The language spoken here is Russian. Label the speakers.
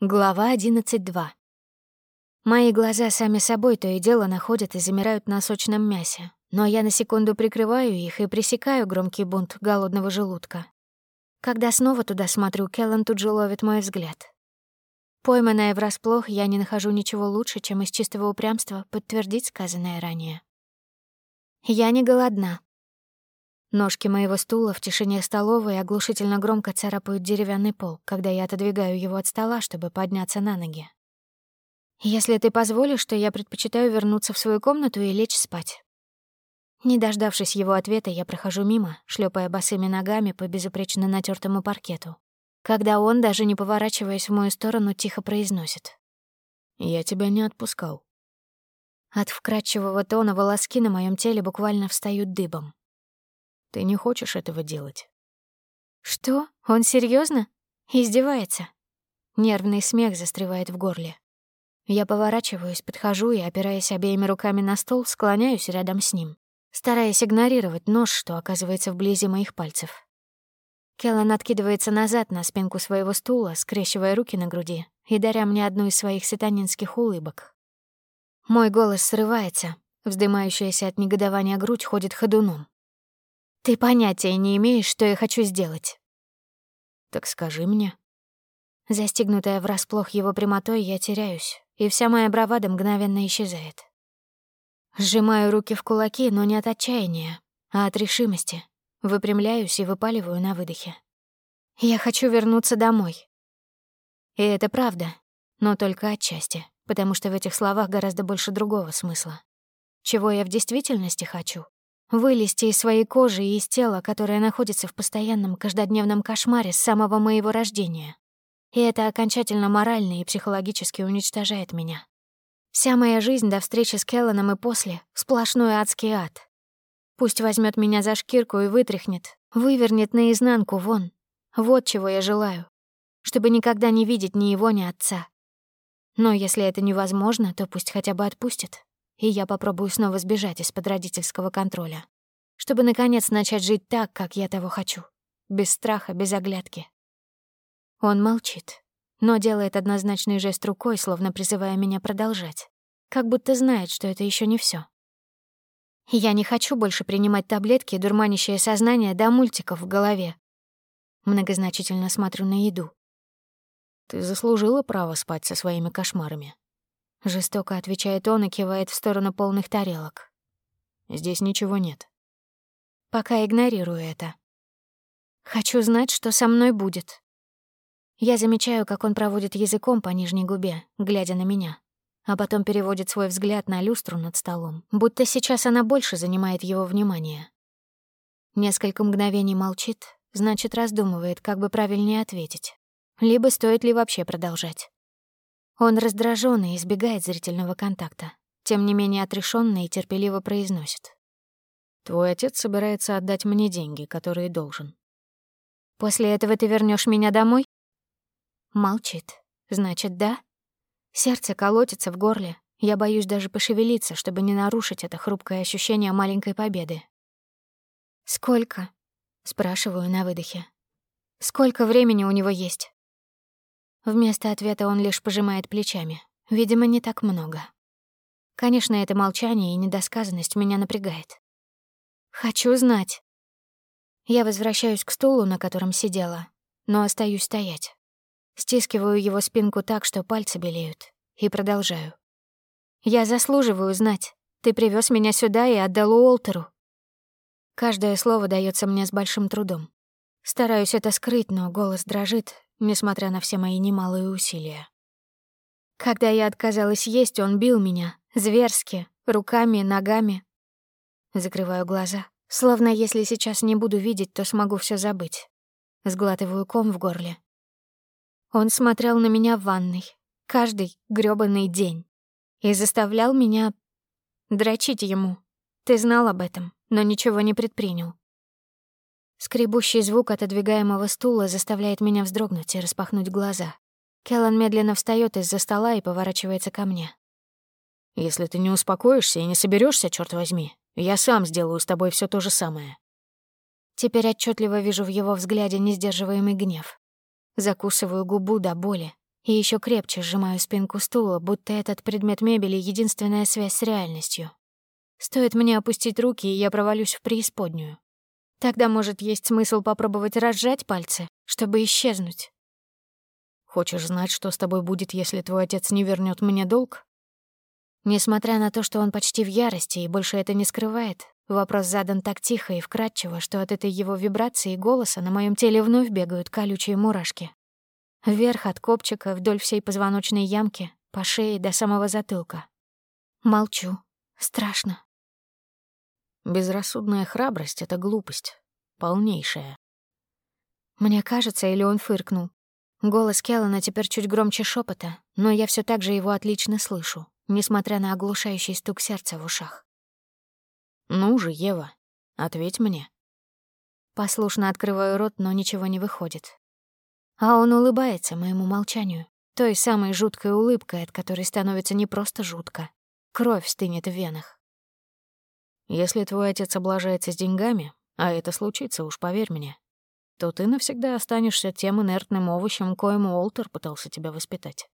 Speaker 1: Глава 11.2. Мои глаза сами собой то и дело находят и замирают на сочном мясе, но я на секунду прикрываю их и пресекаю громкий бунт голодного желудка. Когда снова туда смотрю, Келлан тут же ловит мой взгляд. Пойманная врасплох, я не нахожу ничего лучше, чем из чистого упрямства подтвердить сказанное ранее. Я не голодна. Ножки моего стула в тишине столовой оглушительно громко царапают деревянный пол, когда я отодвигаю его от стола, чтобы подняться на ноги. «Если ты позволишь, то я предпочитаю вернуться в свою комнату и лечь спать». Не дождавшись его ответа, я прохожу мимо, шлепая босыми ногами по безупречно натертому паркету. Когда он, даже не поворачиваясь в мою сторону, тихо произносит.
Speaker 2: «Я тебя не отпускал».
Speaker 1: От вкрадчивого тона волоски на моем теле буквально встают дыбом.
Speaker 2: Ты не хочешь этого делать.
Speaker 1: Что? Он серьезно? Издевается? Нервный смех застревает в горле. Я поворачиваюсь, подхожу и, опираясь обеими руками на стол, склоняюсь рядом с ним, стараясь игнорировать нож, что оказывается вблизи моих пальцев. Келлан откидывается назад на спинку своего стула, скрещивая руки на груди и даря мне одну из своих сатанинских улыбок. Мой голос срывается, вздымающаяся от негодования грудь ходит ходуном. Ты понятия не имеешь, что я хочу сделать.
Speaker 2: Так скажи мне.
Speaker 1: Застигнутая врасплох его прямотой, я теряюсь, и вся моя бравада мгновенно исчезает. Сжимаю руки в кулаки, но не от отчаяния, а от решимости. Выпрямляюсь и выпаливаю на выдохе. Я хочу вернуться домой. И это правда, но только отчасти, потому что в этих словах гораздо больше другого смысла. Чего я в действительности хочу, Вылезти из своей кожи и из тела, которое находится в постоянном каждодневном кошмаре с самого моего рождения. И это окончательно морально и психологически уничтожает меня. Вся моя жизнь до встречи с Келланом и после — сплошной адский ад. Пусть возьмет меня за шкирку и вытряхнет, вывернет наизнанку вон. Вот чего я желаю. Чтобы никогда не видеть ни его, ни отца. Но если это невозможно, то пусть хотя бы отпустит и я попробую снова сбежать из-под родительского контроля, чтобы, наконец, начать жить так, как я того хочу, без страха, без оглядки. Он молчит, но делает однозначный жест рукой, словно призывая меня продолжать, как будто знает, что это еще не все. Я не хочу больше принимать таблетки, дурманящее сознание до мультиков в голове. Многозначительно смотрю на еду.
Speaker 2: Ты заслужила право спать со своими кошмарами.
Speaker 1: Жестоко отвечает он и кивает в сторону полных тарелок.
Speaker 2: Здесь ничего нет.
Speaker 1: Пока игнорирую это. Хочу знать, что со мной будет. Я замечаю, как он проводит языком по нижней губе, глядя на меня, а потом переводит свой взгляд на люстру над столом, будто сейчас она больше занимает его внимание. Несколько мгновений молчит, значит, раздумывает, как бы правильнее ответить. Либо стоит ли вообще продолжать. Он раздражён и избегает зрительного контакта, тем не менее отрешённо и терпеливо произносит.
Speaker 2: «Твой отец собирается отдать мне деньги, которые должен».
Speaker 1: «После этого ты вернёшь меня домой?» Молчит. «Значит, да?» Сердце колотится в горле. Я боюсь даже пошевелиться, чтобы не нарушить это хрупкое ощущение маленькой победы. «Сколько?» — спрашиваю на выдохе. «Сколько времени у него есть?» Вместо ответа он лишь пожимает плечами. Видимо, не так много. Конечно, это молчание и недосказанность меня напрягает. Хочу знать. Я возвращаюсь к стулу, на котором сидела, но остаюсь стоять. Стискиваю его спинку так, что пальцы белеют, и продолжаю. Я заслуживаю знать. Ты привез меня сюда и отдал Уолтеру. Каждое слово дается мне с большим трудом. Стараюсь это скрыть, но голос дрожит, несмотря на все мои немалые усилия. Когда я отказалась есть, он бил меня, зверски, руками, ногами. Закрываю глаза, словно если сейчас не буду видеть, то смогу все забыть. Сглатываю ком в горле. Он смотрел на меня в ванной, каждый грёбаный день, и заставлял меня дрочить ему. Ты знал об этом, но ничего не предпринял. Скребущий звук отодвигаемого стула заставляет меня вздрогнуть и распахнуть глаза. Келлан медленно встаёт из-за стола и поворачивается ко мне.
Speaker 2: «Если ты не успокоишься и не соберёшься, чёрт возьми, я сам сделаю с тобой всё то же самое».
Speaker 1: Теперь отчётливо вижу в его взгляде несдерживаемый гнев. Закусываю губу до боли И еще крепче сжимаю спинку стула, будто этот предмет мебели — единственная связь с реальностью. Стоит мне опустить руки, и я провалюсь в преисподнюю. Тогда, может, есть смысл попробовать разжать пальцы, чтобы исчезнуть.
Speaker 2: Хочешь знать, что с тобой будет, если твой отец не вернет мне долг?
Speaker 1: Несмотря на то, что он почти в ярости и больше это не скрывает, вопрос задан так тихо и вкрадчиво, что от этой его вибрации и голоса на моем теле вновь бегают колючие мурашки. Вверх от копчика, вдоль всей позвоночной ямки, по шее до самого затылка. Молчу. Страшно.
Speaker 2: Безрассудная храбрость — это глупость. Полнейшая.
Speaker 1: Мне кажется, или он фыркнул. Голос Келлана теперь чуть громче шепота, но я все так же его отлично слышу несмотря на оглушающий стук сердца в ушах.
Speaker 2: «Ну же, Ева, ответь мне».
Speaker 1: Послушно открываю рот, но ничего не выходит. А он улыбается моему молчанию, той самой жуткой улыбкой, от которой становится не просто жутко. Кровь стынет в венах.
Speaker 2: «Если твой отец облажается с деньгами, а это случится, уж поверь мне, то ты навсегда останешься тем инертным овощем, коим Уолтер пытался тебя воспитать.